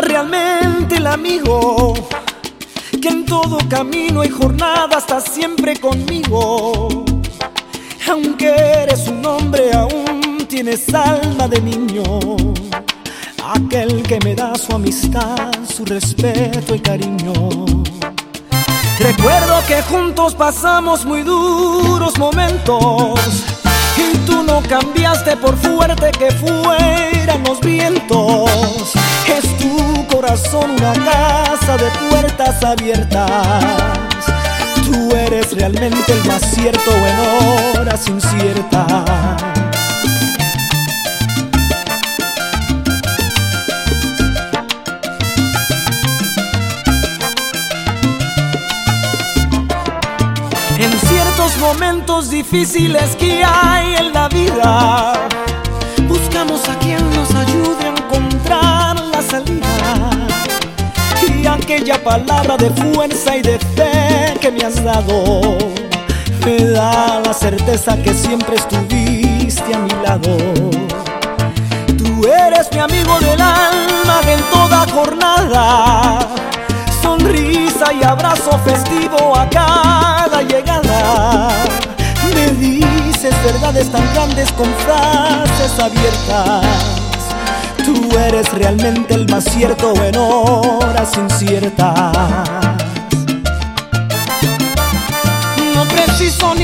realmente el amigo que en todo camino y jornada está siempre conmigo. Aunque eres un hombre, aún tienes alma de niño. Aquel que me da su amistad, su respeto y cariño. Recuerdo que juntos pasamos muy duros momentos y tú no cambiaste por fuerte que fueran los vientos. Corazón una casa de puertas abiertas. Tú eres realmente el más cierto en horas inciertas. En ciertos momentos difíciles que hay en la vida, aquella palabra de fuerza y de fe que me has dado, me da la certeza que siempre estuviste a mi lado. Tú eres mi amigo del alma en toda jornada sonrisa y abrazo festivo a cada llegada. Me dices verdades tan grandes con frases abiertas. Tú eres realmente el más cierto en horas inciertas. No preciso ni